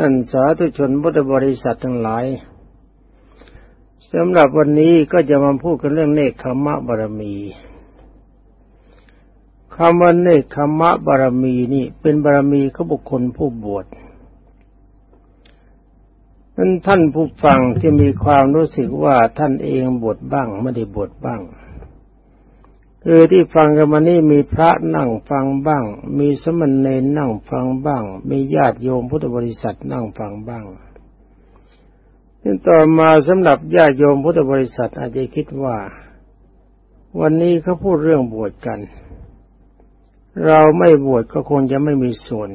ท่านสาธุชนพุทธบริษัททั้งหลายสำหรับวันนี้ก็จะมาพูดกันเรื่องเนคขมะบารมีคำว่าเนคขมะบารมีนี่เป็นบารมีของบุคคลผู้บวชนั้นท่านผู้ฟังที่มีความรู้สึกว่าท่านเองบวชบ้างไม่ได้บวชบ้าง คือที่ฟังกันมานี่มีพระนั่งฟังบ้าง มีสมณเณรนั่งฟังบ้าง มีญาติโยมพุทธบริษัทนั่งฟังบ้างนี่ต่อมาสำหรับญาติโยมพุทธบริษัทอาจจะคิดว่า วันนี้เขาพูดเรื่องบวชกัน เราไม่บวชก็คงจะไม่มีส่วน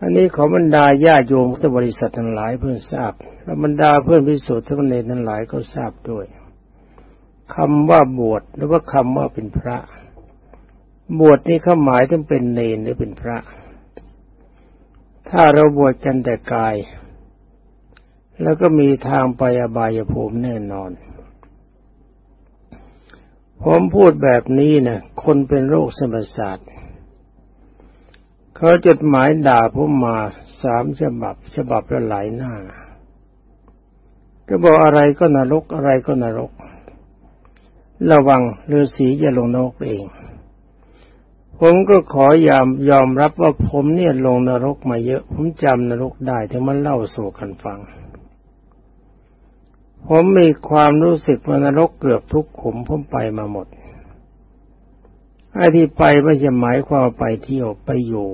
อันนี้ขอบรรดาญาโยมพุทธบริษัททั้งหลายเพื่อนทราบและบรรดาเพื่อนพิสูจน์ทั้งเนรทั้งหลายก็ทราบด้วย คำว่าบวชหรือว่าคำว่าเป็นพระ บวชนี่เขาหมายถึงเป็นเนรหรือเป็นพระ ถ้าเราบวชกันแต่กาย แล้วก็มีทางไปอบายภูมิแน่นอน ผมพูดแบบนี้นะคนเป็นโรคสมศาสตร์เขาจดหมายด่าผมมาสามฉบับ ฉบับละหลายหน้า ก็บอกอะไรก็นรกอะไรก็นรก ระวังฤาษีจะลงนรกเอง ผมก็ขอยอมยอมรับว่าผมเนี่ยลงนรกมาเยอะ ผมจำนรกได้ถึงมันเล่าสู่กันฟัง ผมมีความรู้สึกว่านรกเกือบทุกขุมผมไปมาหมดไอ้ที่ไปไม่ใช่หมายความไปเที่ยวไปอยู่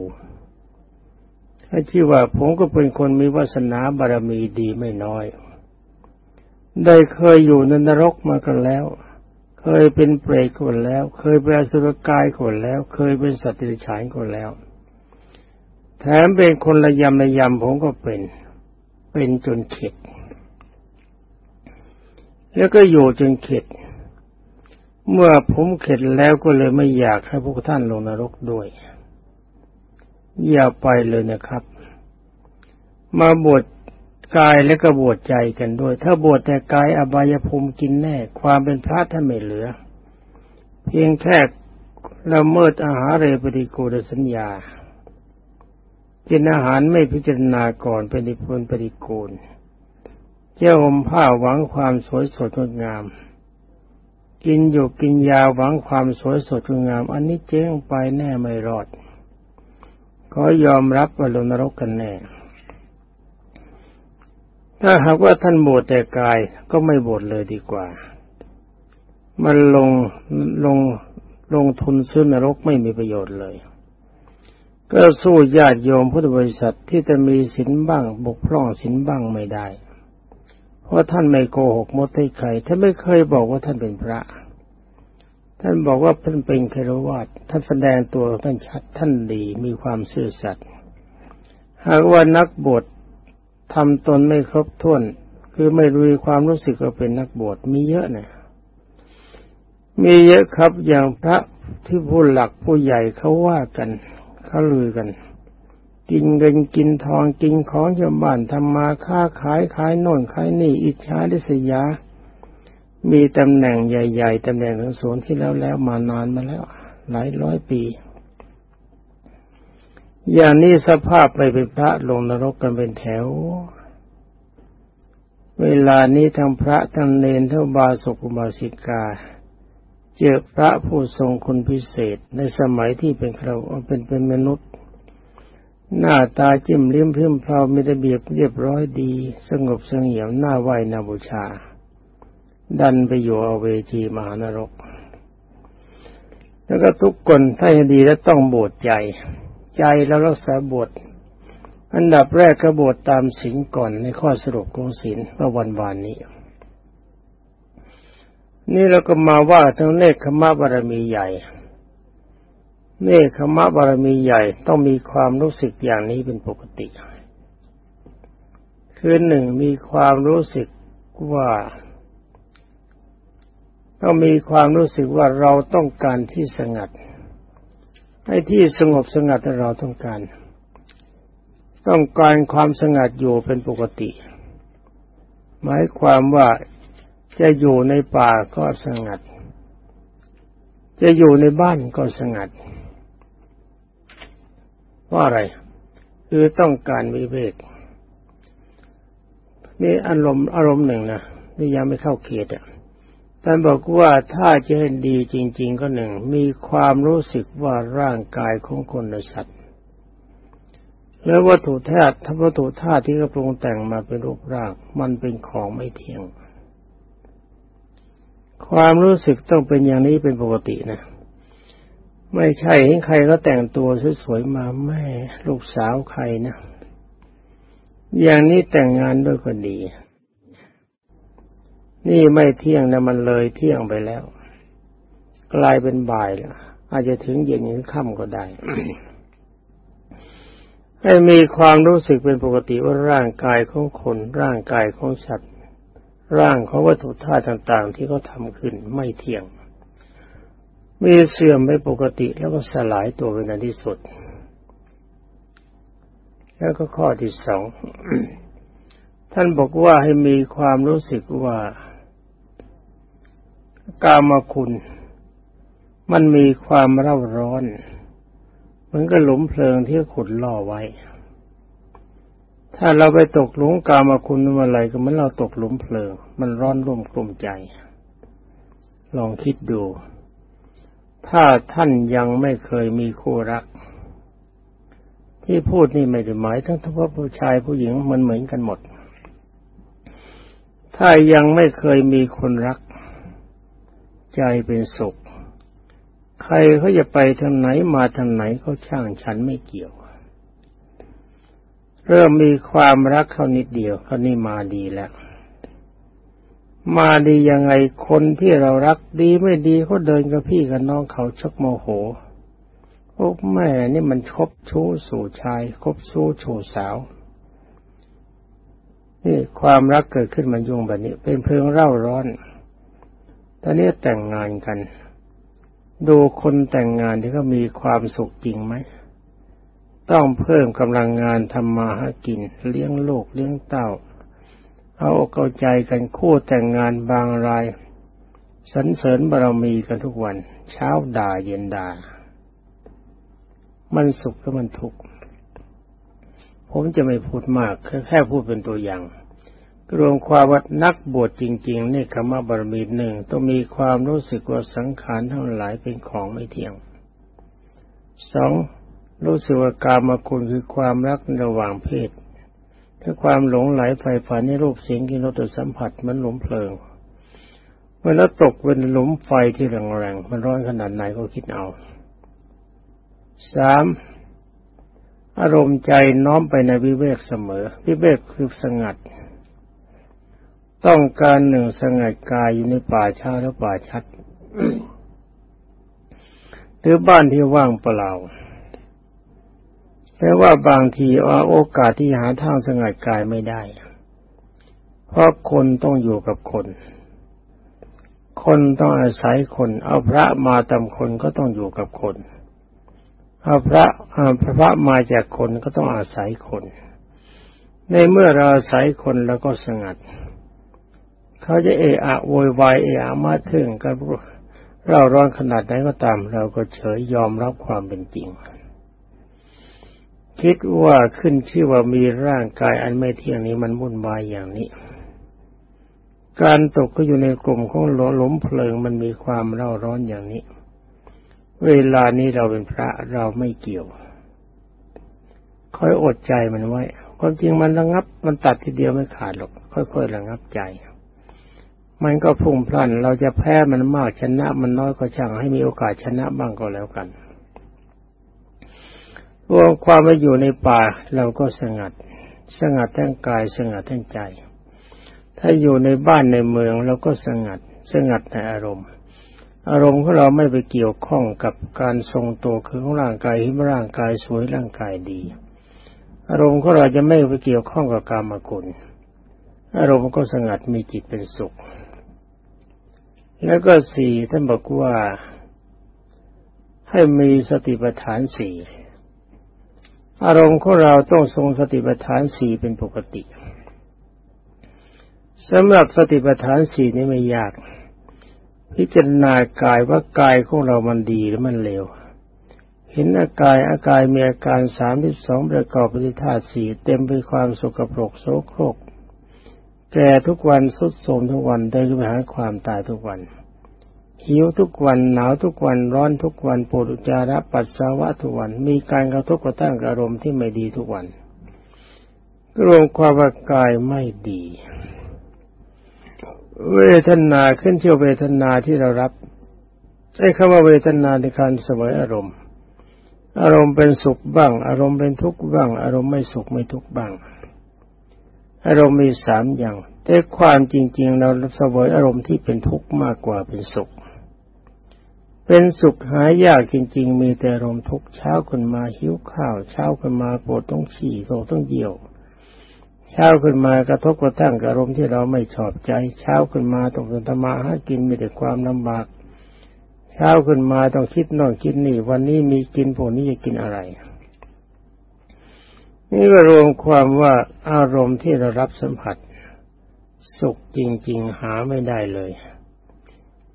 ถ้าชื่อว่าผมก็เป็นคนมีวาสนาบารมีดีไม่น้อย ได้เคยอยู่ในนรกมากันแล้ว เคยเป็นเปรตคนแล้ว เคยเป็นสุรกายคนแล้ว เคยเป็นสัตว์ดิฉานคนแล้ว แถมเป็นคนระยำระยำผมก็เป็น เป็นจนเข็ด แล้วก็อยู่จนเข็ด เมื่อผมเข็ดแล้วก็เลยไม่อยากให้พวกท่านลงนรกด้วย อย่าไปเลยนะครับ มาบวช กายและก็บวชใจกันด้วย ถ้าบวชแต่กายอบายภูมิกินแน่ ความเป็นพระท่านไม่เหลือ เพียงแค่ละเมิดอาหารเรปฏิกูลสัญญากินอาหารไม่พิจารณาก่อนเป็นิพลปฏิกูล เจ้าอมผ้าหวังความสวยสดงดงาม กินอยู่กินยาหวังความสวยสดงดงาม อันนี้เจ๊งไปแน่ไม่รอด ก็ยอมรับว่าลงนรกกันแน่ ถ้าหากว่าท่านบวชแต่กายก็ไม่บวชเลยดีกว่า มันลงลงลงทุนซื้อนรกไม่มีประโยชน์เลย ก็สู้ญาติโยมพุทธบริษัทที่จะมีศีลบ้างบกพร่องศีลบ้างไม่ได้ เพราะท่านไม่โกหกมดให้ใครท่านไม่เคยบอกว่าท่านเป็นพระ ท่านบอกว่าท่านเป็นคารวะท่านแสดงตัวท่านชัดท่านดีมีความซื่อสัตย์หากว่านักบวช ทำตนไม่ครบถ้วน คือไม่รู้ความรู้สึกว่าเป็นนักบวชมีเยอะนะมีเยอะครับอย่างพระที่ผู้หลักผู้ใหญ่เขาว่ากันเขาลือกัน กินเงินกินทองกินของชาวบ้านทำมาค้าขายขายโน่นขายนี่อิจฉาดิษยา มีตำแหน่งใหญ่ ๆตำแหน่งสูงที่แล้วแล้วมานานมาแล้ว หลายร้อยปี อย่างนี้สภาพไปเป็นพระลงนรกกันเป็นแถว เวลานี้ทั้งพระทั้งเนรทั้งบาศกุบาสิกา เจอพระผู้ทรงคุณพิเศษในสมัยที่เป็นเราเป็นเป็นมนุษย์ หน้าตาจิ้มลิ้มพิมพ์เพลามีระเบียบเรียบร้อยดี สงบเสงี่ยมหน้าไหวนาบูชา ดันไปอยู่อเวจีมหานรก แล้วก็ทุกคนถ้าดีแล้วต้องโบวชใจ ใจแล้วรักษาบท อันดับแรกก็บทตามศีลก่อนในข้อสรุปของศีลเมื่อวันวานนี้ นี่เราก็มาว่าทั้งเนคขมะบารมีใหญ่ เนคขมะบารมีใหญ่ต้องมีความรู้สึกอย่างนี้เป็นปกติ คือหนึ่งมีความรู้สึกว่าต้องมีความรู้สึกว่าเราต้องการที่สงัด ไอ้ที่สงบสงัดเราต้องการ ต้องการความสงัดอยู่เป็นปกติ หมายความว่าจะอยู่ในป่าก็สงัด จะอยู่ในบ้านก็สงัดว่าอะไร คือต้องการวิเวกนี่อารมณ์อารมณ์หนึ่งนะนี่ยังไม่เข้าเขตอะ ท่านบอกว่าถ้าจะเห็นดีจริง ๆ ก็หนึ่ง มีความรู้สึกว่าร่างกายของคนและสัตว์แล้ววัตถุธาตุทั้งวัตถุธาตุที่กระปรุงแต่งมาเป็นรูปร่าง มันเป็นของไม่เที่ยง ความรู้สึกต้องเป็นอย่างนี้เป็นปกตินะ ไม่ใช่เห็นใครก็แต่งตัวสวยๆมาแม่ลูกสาวใครนะ อย่างนี้แต่งงานด้วยก็ดี นี่ไม่เที่ยงนะมันเลยเที่ยงไปแล้ว กลายเป็นบ่ายแล้วอาจจะถึงเย็นถึงค่ำก็ได้ให้มีความรู้สึกเป็นปกติว่าร่างกายของคน ร่างกายของสัตว์ ร่างของวัตถุธาตุต่างๆ ที่เขาทำขึ้นไม่เที่ยง มีเสื่อมไม่ปกติแล้วก็สลายตัวเป็นอันที่สุด แล้วก็ข้อที่สองท่านบอกว่าให้มีความรู้สึกว่า กามคุณ มันมีความเร่าร้อนมันก็หลุมเพลิงที่ขุดล่อไว้ ถ้าเราไปตกหลุมกามคุณเมื่อไรก็เหมือนเราตกหลุมเพลิง มันร้อนรุ่มกลุ่มใจ ลองคิดดู ถ้าท่านยังไม่เคยมีคู่รัก ที่พูดนี่ไม่ได้หมายทั้งทั้งผู้ชายผู้หญิงมันเหมือนกันหมดถ้ายังไม่เคยมีคนรัก ใจเป็นสุข ใครเขาจะไปทางไหนมาทางไหนเขาช่างฉันไม่เกี่ยว เริ่มมีความรักเขานิดเดียวเขานี่มาดีแล้ว มาดียังไงคนที่เรารักดีไม่ดีเขาเดินกับพี่กับน้องเขาชักโมโหโอ้แม่นี่มันคบชู้สู่ชายคบชู้ชูสาวนี่ความรักเกิดขึ้นมายุ่งแบบนี้ เป็นเพลิงเร่าร้อน ตอนนี้แต่งงานกัน ดูคนแต่งงานที่เขามีความสุขจริงไหม ต้องเพิ่มกำลังงานทำมาหากิน เลี้ยงลูกเลี้ยงเต้า เอาอกเอาใจกันคู่แต่งงานบางรายสรรเสริญบารมีกันทุกวัน เช้าด่าเย็นด่า มันสุขแล้วมันทุกข์ผมจะไม่พูดมากแค่แค่พูดเป็นตัวอย่าง รวมความว่านักบวชจริง ๆ นี่คำว่าบารมีหนึ่งต้องมีความรู้สึกว่าสังขารทั้งหลายเป็นของไม่เที่ยงสองรู้สึกว่าการมาคุณคือความรักระหว่างเพศถ้าความหลงไหลไฟฝันในรูปเสียงกินรสสัมผัสมันหลุมเพลิงเมื่อแล้วตกเป็นหลุมไฟที่แรงๆมันร้อนขนาดไหนก็คิดเอาสามอารมณ์ใจน้อมไปในวิเวกเสมอ วิเวกคือสงัด ต้องการหนึ่งสงัดกายอยู่ในป่าช้าและป่าชัด หรือบ้านที่ว่างเปล่า แต่ว่าบางทีโอกาสที่หาทางสงัดกายไม่ได้ เพราะคนต้องอยู่กับคน คนต้องอาศัยคน เอาพระมาตำคนก็ต้องอยู่กับคน เอาพระอาพระมาจากคนก็ต้องอาศัยคน ในเมื่อเราอาศัยคนแล้วก็สงัด เขาจะเอะอะโวยวายเอะอะมาถึงกันเราร้อนขนาดไหนก็ตาม เราก็เฉยยอมรับความเป็นจริง คิดว่าขึ้นชื่อว่ามีร่างกายอันไม่เที่ยงนี้มันวุ่นวายอย่างนี้ การตกก็อยู่ในกลุ่มของหลมเพลิงมันมีความเร่าร้อนอย่างนี้ เวลานี้เราเป็นพระเราไม่เกี่ยวคอยอดใจมันไว้ความจริงมันระงับ มันตัดทีเดียวไม่ขาดหรอกค่อยๆระงับใจ มันก็พุ่งพลัน เราจะแพ้มันมากชนะ มันน้อยก็ช่างให้มีโอกาสชนะบ้างก็แล้วกันรวมความไปอยู่ในป่าเราก็สงัด สงัดทั้งกายสงัดทั้งใจ ถ้าอยู่ในบ้านในเมืองเราก็สงัด สงัดในอารมณ์ อารมณ์ของเราไม่ไปเกี่ยวข้องกับการทรงตัวคือของร่างกายที่ร่างกายสวยร่างกายดี อารมณ์ของเราจะไม่ไปเกี่ยวข้องกับกรรมกุลอารมณ์ก็สงัดมีจิตเป็นสุข แล้วก็สี่ท่านบอกว่าให้มีสติปัฏฐานสี่อารมณ์ของเราต้องทรงสติปัฏฐานสี่เป็นปกติสำหรับสติปัฏฐานสี่นี้ไม่ยาก พิจารณากายว่ากายของเรามันดีหรือมันเลวเห็นอากายอากายมีอาการสามที่สองประกอบปฏิธาตุสี่เต็มไปความสกปรกโสโครก แก่ทุกวันสุดโทมทุกวันเดินไปหาความตายทุกวัน หิวทุกวันหนาวทุกวันร้อนทุกวันปวดอุจจาระปัสสาวะทุกวัน มีการกระทบกระทั่งอารมณ์ที่ไม่ดีทุกวันรวมความว่ากายไม่ดี เวทนาขึ้นเที่ยวเวทนาที่เรารับใช้คำว่าเวทนาในการสวยอารมณ์ อารมณ์เป็นสุขบ้าง อารมณ์เป็นทุกข์บ้าง อารมณ์ไม่สุขไม่ทุกข์บ้าง อารมณ์มีสามอย่าง แต่ความจริง ๆ เราสวยอารมณ์ที่เป็นทุกข์มากกว่าเป็นสุข เป็นสุขหายากจริง ๆ มีแต่อารมณ์ทุกข์เช้าขึ้นมาหิวข้าว เช้าขึ้นมาปวดต้องฉี่โศต้องเยี่ยวเช้าขึ้นมากระทบกระทั่งอารมณ์ที่เราไม่ชอบใจ เช้าขึ้นมาต้องธรรมาหากินมีแต่ความลำบากเช้าขึ้นมาต้องคิดนอนคิดนี่ วันนี้มีกินพวกนี้จะกินอะไร นี่ก็รวมความว่าอารมณ์ที่เรารับสัมผัส สุขจริง ๆ หาไม่ได้เลย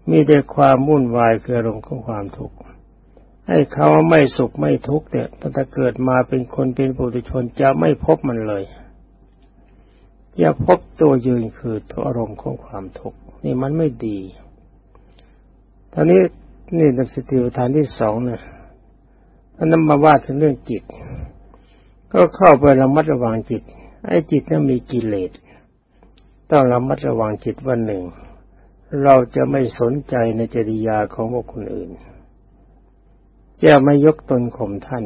มีแต่ความวุ่นวายคืออารมณ์ของความทุกข์ให้เขาไม่สุขไม่ทุกข์เนี่ยตั้งแต่เกิดมาเป็นคนเป็นปุถุชนจะไม่พบมันเลยจะพบตัวยืนคือตัวอารมณ์ของความทุกข์นี่มันไม่ดีตอนนี้นี่ในสติปัฏฐานที่สองเนี่ยนนั้นมาว่าถึงเรื่องจิต ก็เข้าไประมัดระวังจิต ไอ้จิตนั้นมีกิเลส ต้องระมัดระวังจิตวันหนึ่ง เราจะไม่สนใจในจริยาของบุคคลอื่น จะไม่ยกตนข่มท่าน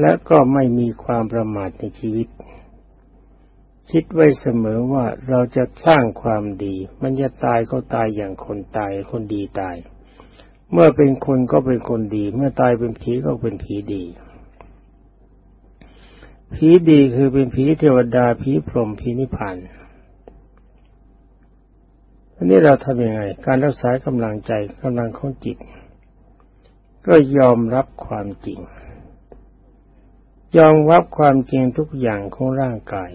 และก็ไม่มีความประมาทในชีวิต คิดไว้เสมอว่าเราจะสร้างความดี มันจะตายก็ตายอย่างคนตาย คนดีตาย เมื่อเป็นคนก็เป็นคนดี เมื่อตายเป็นผีก็เป็นผีดี ผีดีคือเป็นผีเทวดาผีพรหมผีนิพพานอันนี้เราทำยังไง การรักษากำลังใจกำลังของจิต ก็ยอมรับความจริง ยอมรับความจริงทุกอย่างของร่างกาย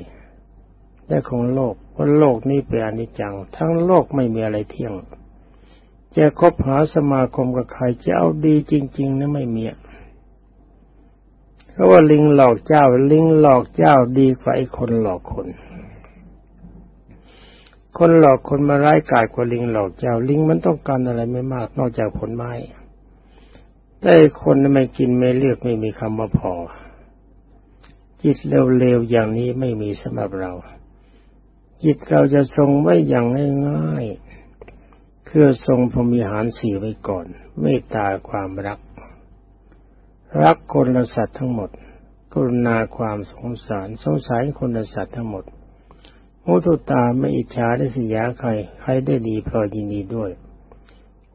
และของโลกเพราโลกนี้เป็นอนิจจัง ทั้งโลกไม่มีอะไรเที่ยง จะคบหาสมาคมกับใครจะเอาดีจริง ๆนะไม่มี เพราะว่าลิงหลอกเจ้า ลิงหลอกเจ้าดีกว่าไอ้คนหลอกคน คนหลอกคนมาร้ายกาจกว่าลิงหลอกเจ้า ลิงมันต้องการอะไรไม่มาก นอกจากผลไม้แต่คนไม่กินไม่เลือกไม่มีคำว่าพอ จิตเร็วๆอย่างนี้ไม่มีสำหรับเรา จิตเราจะทรงไว้อย่างง่ายๆคือทรงพรมีหารสี่ไว้ก่อน เมตตาความรัก รักคนละสัตว์ทั้งหมด กรุณาความสงสารสงสารคนละสัตว์ทั้งหมดมุตุตาไม่อิจฉาได้สิยาใครใครได้ดีพลอยยินดีด้วย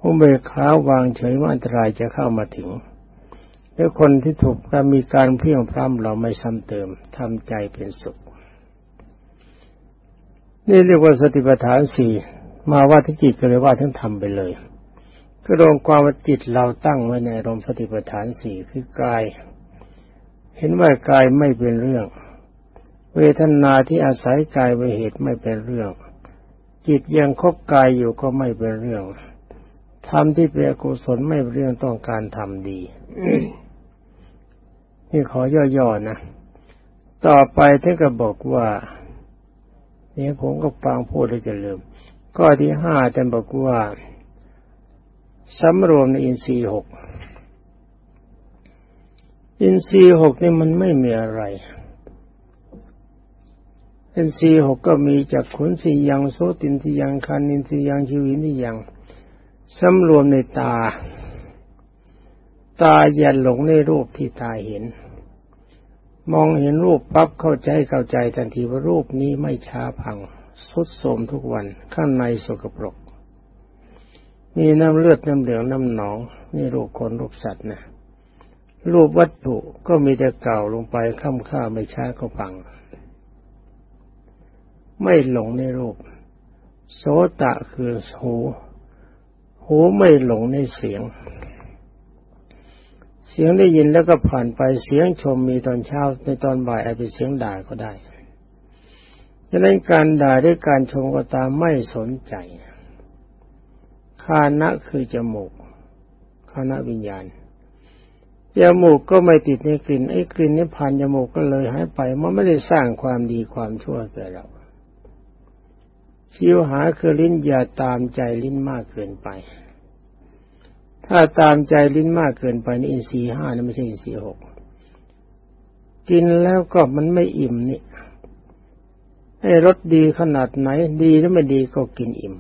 อุเบกขาวางเฉยว่าอันตรายจะเข้ามาถึงแล้วคนที่ถูกการมีการเพียงพร้ำเราไม่ซ้ำเติมทำใจเป็นสุข นี่เรียกว่าสติปัฏฐานสี่มาว่าทั้งจิตก็เลยว่าทั้งธรรมไปเลย ก็รวมความว่าจิตเราตั้งไว้ในอารมณ์สติปัฏฐานสี่คือกาย เห็นว่ากายไม่เป็นเรื่อง เวทนาที่อาศัยกายไว้เหตุไม่เป็นเรื่อง จิตยังคบกายอยู่ก็ไม่เป็นเรื่องทำที่เป็นกุศลไม่เป็นเรื่องต้องการทำดีนี่ขอย่อๆนะ ต่อไปท่านก็บอกว่าเนี่ยผมก็ฟังพูดแล้วจะลืมข้อที่ห้าท่านบอกว่า สำรวมในอินทรีย์หกอินทรีย์หกนี่มันไม่มีอะไร อินทรีย์หกก็มีจากขุนสียังโสตินทียังคันอินทรียังชีวินิยังสำรวมในตา ตาอย่าหลงในรูปที่ตาเห็น มองเห็นรูปปั๊บเข้าใจเข้าใจทันทีว่ารูปนี้ไม่ช้าพังสุดโทมทุกวันข้างในสกปรก มีน้ำเลือดน้ำเหลืองน้ำหนองนี่รูปคนรูปสัตว์นะรูปวัตถุก็มีแต่เก่าลงไปค่ำค่าไม่ช้าก็พัง ไม่หลงในรูป โสตะคือหูหูไม่หลงในเสียง เสียงได้ยินแล้วก็ผ่านไปเสียงชมมีตอนเช้าในตอนบ่ายอาจเป็นเสียงด่าก็ได้ดังนั้นการด่าด้วยการชมก็ตามไม่สนใจ คานะคือจมูกคานะวิญญาณจมูกก็ไม่ติดในกลิ่นไอ้กลิ่นนี่ผ่านจมูกก็เลยหายไปมันไม่ได้สร้างความดีความชั่วแก่เราชิวหาคือลิ้นอย่าตามใจลิ้นมากเกินไป ถ้าตามใจลิ้นมากเกินไปนี่อินทรีห้านี่ไม่ใช่อินทรีหกกินแล้วก็มันไม่อิ่มนี่ให้รสดีขนาดไหน ดีหรือไม่ดีก็กินอิ่ม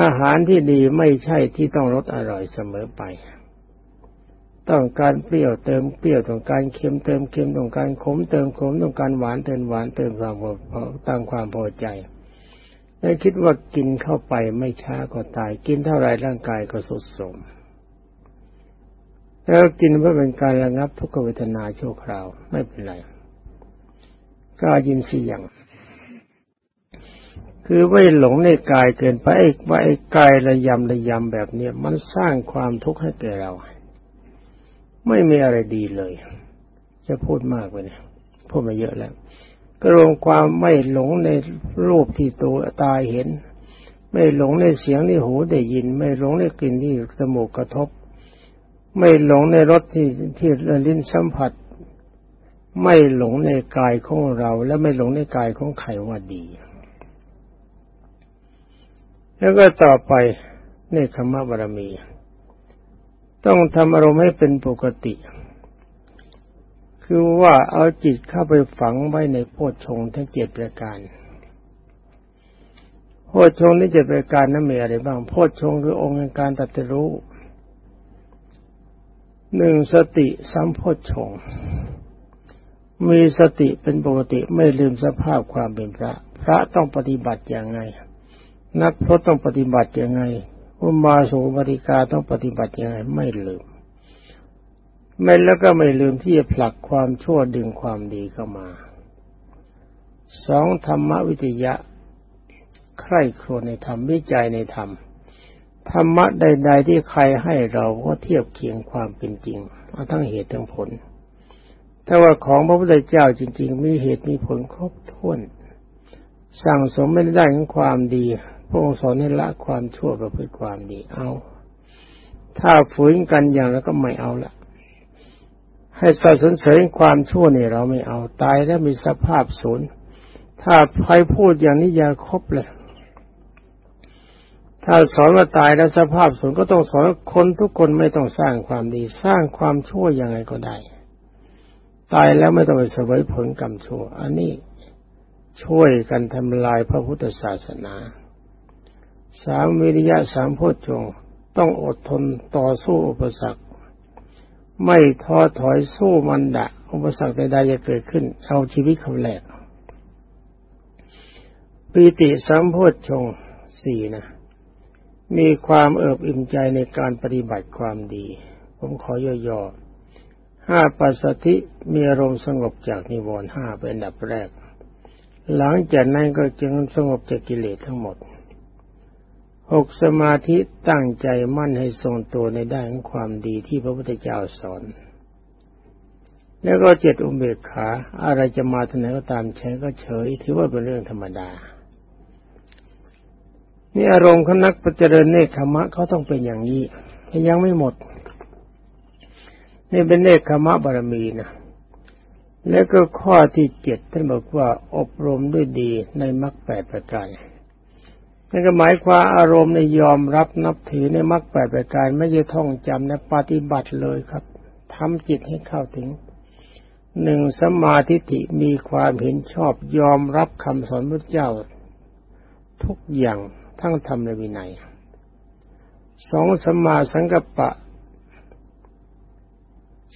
อาหารที่ดีไม่ใช่ที่ต้องรสอร่อยเสมอไป ต้องการเปรี้ยวเติมเปรี้ยวต้องการเค็มเติมเค็มต้องการขมเติมขมต้องการหวานเติมหวานเติมความพอตามความพอใจแล้คิดว่ากินเข้าไปไม่ช้าก็ตาย กินเท่าไรร่างกายก็สุดโทรมแล้วกินเพื่อเป็นการระงับทุกขเวทนาชั่วคราวไม่เป็นไรก็ยินเสียง คือไม่หลงในกายเกินไปว่าไอ้กายระยำระยำแบบเนี้ยมันสร้างความทุกข์ให้แก่เรา ไม่มีอะไรดีเลย จะพูดมากไปเนี่ยพูดมาเยอะแล้ว ก็รวมความไม่หลงในรูปที่ตัวตาเห็น ไม่หลงในเสียงที่หูได้ยิน ไม่หลงในกลิ่นที่จมูกกระทบ ไม่หลงในรสที่ที่ลิ้นสัมผัส ไม่หลงในกายของเรา และไม่หลงในกายของใครว่าดี แล้วก็ต่อไปในคำบารมี ต้องทำอารมณ์ให้เป็นปกติ คือว่าเอาจิตเข้าไปฝังไว้ในโพชฌงทั้งเจ็ดประการโพชฌงนี้เจ็ดประการนั้นมีอะไรบ้าง โพชฌงคือองค์การตัดรู้หนึ่งสติสัมโพชฌงมีสติเป็นปกติไม่ลืมสภาพความเป็นพระ พระต้องปฏิบัติอย่างไง นักพรตต้องปฏิบัติย่างไงอุมาสุบริกาต้องปฏิบัติย่างไงไม่ลืม ไม่แล้วก็ไม่ลืมที่จะผลักความชั่วดึงความดีเข้ามาสองธรรมวิทยะ ใคร่ครวญในธรรมวิจัยในธรรม ธรรมะใด ๆ ที่ใครให้เราก็เทียบเคียงความเป็นจริงเอาทั้งเหตุทั้งผลถ้าว่าของพระพุทธเจ้าจริง ๆ มีเหตุมีผลครบถ้วน สั่งสมไม่ได้ของความดี พระองค์สอนให้ละความชั่วประพฤติความดีเอา ถ้าฝืนกันอย่างแล้วก็ไม่เอาละให้สะสนเสริญความชั่วเนี่ยเราไม่เอาตายแล้วมีสภาพศูนย์ถ้าใครพูดอย่างนี้อย่าครบเลย ถ้าสอนว่าตายแล้วสภาพศูนย์ก็ต้องสอนคนทุกคนไม่ต้องสร้างความดี สร้างความชั่วยังไงก็ได้ ตายแล้วไม่ต้องไปเสวยผลกรรมชั่ว อันนี้ช่วยกันทำลายพระพุทธศาสนา สามวิริยะสามโพชฌงต้องอดทนต่อสู้อุปสรรค ไม่ท้อถอยสู้มันดะ อุปสรรคใดๆจะเกิดขึ้น เอาชีวิตเขาแหลกปีติสามโพชฌงสี่นะ มีความเอิบอิ่มใจในการปฏิบัติความดี ผมขอย่อๆห้าปัสสติมีอารมณ์สงบจากนิวรณ์ห้าเป็นดับแรก หลังจากนั้นก็จึงสงบจากกิเลสทั้งหมด หกสมาธิตั้งใจมั่นให้ทรงตัวในด้านของความดีที่พระพุทธเจ้าสอน แล้วก็เจ็ดอุเบกขา อะไรจะมาทางไหนก็ตามใช้ก็เฉย ถือว่าเป็นเรื่องธรรมดา นี่อารมณ์ขนักปฏิเริญเนคขมะเขาต้องเป็นอย่างนี้ยังไม่หมด นี่เป็นเนคขมะบารมีนะแล้วก็ข้อที่เจ็ดท่านบอกว่าอบรมด้วยดีในมรรคแปดประการ นั่นก็หมายความอารมณ์ในยอมรับนับถือในมรรคแปดประการไม่ใช่ท่องจำนะปฏิบัติเลยครับทำจิตให้เข้าถึงหนึ่งสมาธิิมีความเห็นชอบยอมรับคำสอนพระเจ้า ทุกอย่างทั้งธรรมและวินัยสองสมาสังกปะ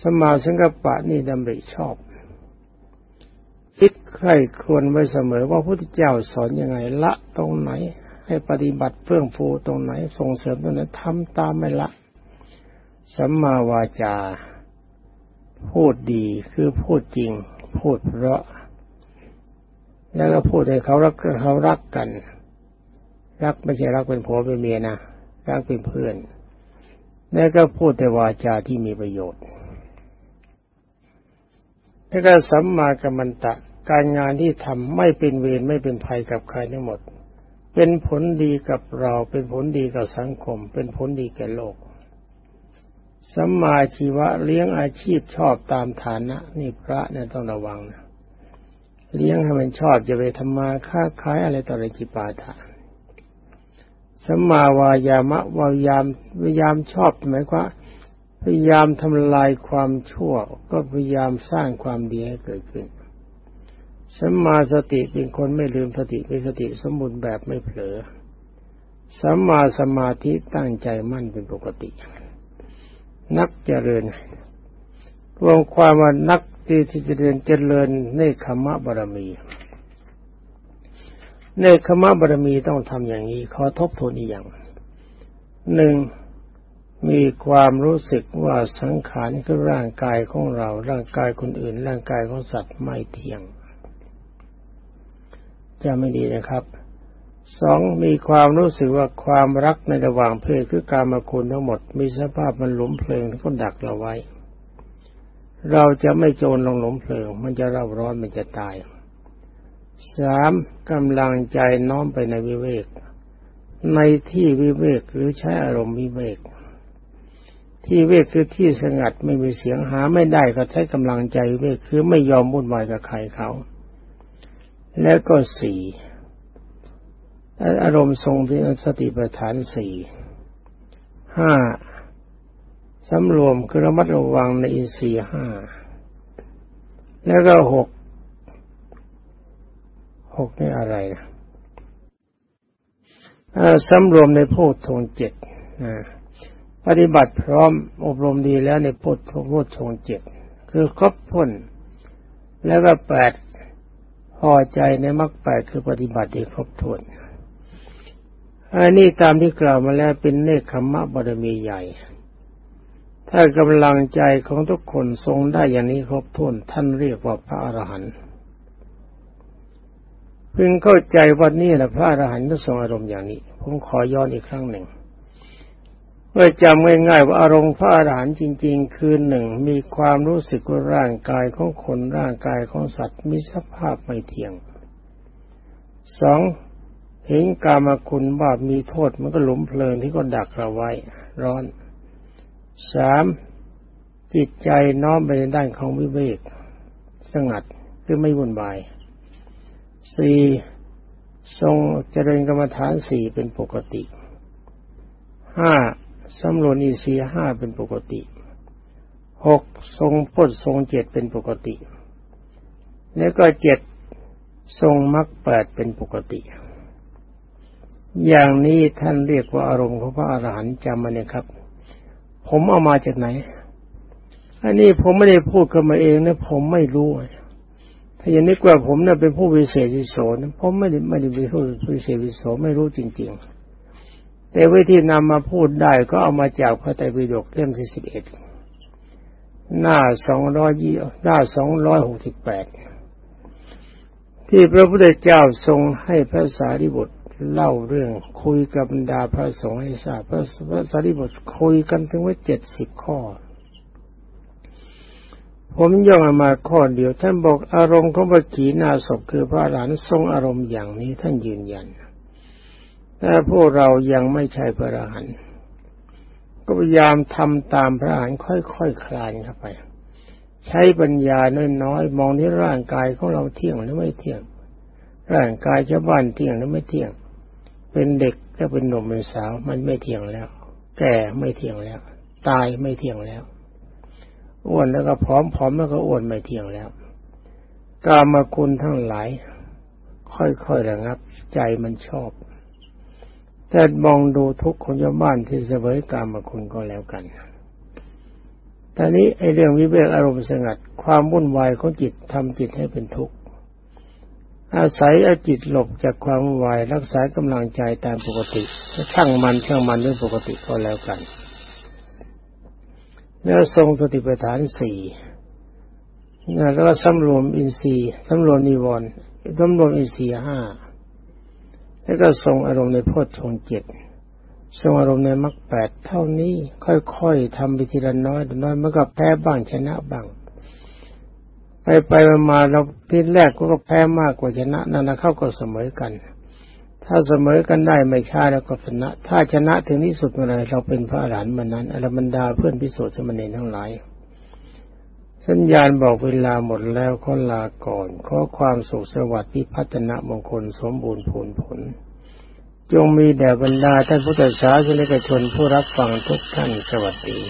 สมาสังกปะนี่ดำริชอบ คิดใครควญไว้เสมอว่าพระพุทธเจ้าสอนยังไงละตรงไหน ให้ปฏิบัติเพื่องฟูตรงไหน ส่งเสริมตรงไหนทำตามไม่ละสัมมาวาจา พูดดีคือพูดจริง พูดเพราะ แล้วก็พูดให้เขารักเขารักกัน รักไม่ใช่รักเป็นผัวเป็นเมียนะรักเป็นเพื่อน แล้วก็พูดแต่วาจาที่มีประโยชน์ แล้วก็สัมมากัมมันตะการงานที่ทำไม่เป็นเวรไม่เป็นภัยกับใครทั้งหมด เป็นผลดีกับเรา เป็นผลดีกับสังคม เป็นผลดีแก่โลกสัมมาชีวะเลี้ยงอาชีพชอบตามฐานะ นี่พระเนี่ยต้องระวังนะเลี้ยงให้มันชอบจะไปทำมาค้าขายอะไรต่ออะไรจิปาถะสัมมาวายามะวายามพยายามชอบหมายความพยายามทำลายความชั่ว ก็พยายามสร้างความดีให้เกิดขึ้น สัมมาสติเป็นคนไม่ลืมสติเป็นสติสมบูรณ์แบบไม่เผลอ สัมมาสมาธิตั้งใจมั่นเป็นปกติ นักเจริญรวมความว่านักที่ที่จะเริญเจริญในคมะบารมี ในคมะบารมีต้องทำอย่างนี้ ขอทบทวนอีกอย่างหนึ่งมีความรู้สึกว่าสังขารคือร่างกายของเรา ร่างกายคนอื่น ร่างกายของสัตว์ไม่เที่ยง จะไม่ดีนะครับสองมีความรู้สึกว่าความรักในระหว่างเพศคือการมาคุณทั้งหมด มีสภาพมันหลุมเพลิงก็ดักเราไว้ เราจะไม่โจรลงหลุมเพลิง มันจะเร่าร้อนมันจะตายสามกำลังใจน้อมไปในวิเวก ในที่วิเวกหรือใช้อารมณ์วิเวก ที่เวกคือที่สงัดไม่มีเสียงหาไม่ได้ก็ใช้กำลังใจวิเวกคือไม่ยอมวุ่นวายกับใครเขา แล้วก็สี่อารมณ์ทรงเป็นสติปัฏฐานสี่ห้าสำรวมคือระมัดระวังในอินทรีย์ห้าแล้วก็หกหกนี่อะไรนะสำรวมในโพธงเจ็ดปฏิบัติพร้อมอบรมดีแล้วในโพธโพธงเจ็ดคือครบพ้นแล้วก็แปด พอใจในมรรคแปดคือปฏิบัติดีครบถ้วนอันนี้ตามที่กล่าวมาแล้วเป็นเนคขมะบารมีใหญ่ ถ้ากำลังใจของทุกคนทรงได้อย่างนี้ครบถ้วนท่านเรียกว่าพระอรหันต์พึงเข้าใจว่านี่แหละพระอรหันต์ทรงอารมณ์อย่างนี้ ผมขอย้อนอีกครั้งหนึ่ง เพื่อจำง่ายๆว่าอารมณ์พระอรหันต์จริง ๆ คือหนึ่งมีความรู้สึกว่าร่างกายของคนร่างกายของสัตว์มีสภาพไม่เที่ยงสองเห็นกามคุณว่ามีโทษมันก็หลุมเพลิงที่ก็ดักเราไว้ ร้อนสามจิตใจน้อมไปในด้านของวิเวก สงัดคือไม่วุ่นวายสี่ทรงเจริญกรรมฐานสี่เป็นปกติห้า สำรวจอิสีห้าเป็นปกติหกทรงพุททรงเจ็ดเป็นปกติ แล้วก็เจ็ดทรงมรรคแปดเป็นปกติ อย่างนี้ท่านเรียกว่าอารมณ์ของพระอรหันต์จำมาเนี่ยครับ ผมเอามาจากไหน อันนี้ผมไม่ได้พูดกันมาเองนะผมไม่รู้ ถ้าอย่างนี้กว่าผมเนี่ยเป็นผู้วิเศษวิโสนะผมไม่ได้ไม่ได้เป็นผู้วิเศษวิโสไม่รู้จริง ๆ แต่วิธีนำมาพูดได้ก็เอามาจากพระไตรปิฎกเล่มที่สิบเอ็ดหน้าสองร้อยยี่หน้าสองร้อยหกสิบแปดที่พระพุทธเจ้าทรงให้พระสารีบุตรเล่าเรื่องคุยกับบรรดาพระสงฆ์ให้ทราบพระสารีบุตรคุยกันถึงว่าเจ็ดสิบข้อ ผมย่องมาข้อเดียวท่านบอกอารมณ์ของพระขีณาศพคือพระหลานทรงอารมณ์อย่างนี้ท่านยืนยัน แต่พวกเรายังไม่ใช่พระอรหันต์ก็พยายามทำตามพระอรหันต์ค่อยๆคคลานเข้าไป ใช้ปัญญาน้อยๆมองที่ร่างกายของเราเที่ยงหรือไม่เที่ยง ร่างกายชาวบ้านเที่ยงหรือไม่เที่ยง เป็นเด็กก็เป็นหนุ่มเป็นสาวมันไม่เที่ยงแล้ว แก่ไม่เที่ยงแล้ว ตายไม่เที่ยงแล้วอ้วนแล้วก็ผอมผอมแล้วก็อ้วนไม่เที่ยงแล้วกามาคุณทั้งหลาย ค่อยๆระงับ ใจมันชอบ แต่มองดูทุกคนชาวบ้านที่เสวยกามาคุณก็แล้วกันตอนนี้ไอ้เรื่องวิเวกอารมณ์สงัด ความวุ่นวายของจิตทำจิตให้เป็นทุกข์ อาศัยอาจิตหลบจากความวุ่นวายรักษากำลังใจตามปกติช่างมันช่างมันเรื่องปกติก็แล้วกัน แล้วทรงสติปัฏฐานสี่แล้วก็สำรวมอินทรีย์สำรวมนิวรณ์สำรวมอินทรีย์ห้า แล้วก็ทรงอารมณ์ในโพชฌงเจ็ดทรงอารมณ์ในมรรคแปดเท่านี้ค่อยๆทำไปทีละน้อยน้อยมันก็แพ้บ้างชนะบ้าง ไปไปมาเราทีแรกก็แพ้มากกว่าชนะนั่นนะเข้าก็เสมอกัน ถ้าเสมอกันได้ไม่ช้าแล้วก็ชนะ ถ้าชนะถึงที่สุดเมื่อไรเราเป็นพระอรหันต์มันนั้นอรบรรดาเพื่อนพิโสดสมณีทั้งหลาย สัญญาณบอกเวลาหมดแล้วขอลาก่อน ขอความสุขสวัสดิ์พิพัฒนมงคลสมบูรณ์ผลผล จงมีแด่บรรดาท่านพุทธศาสนิกชนผู้รับฟังทุกท่านสวัสดี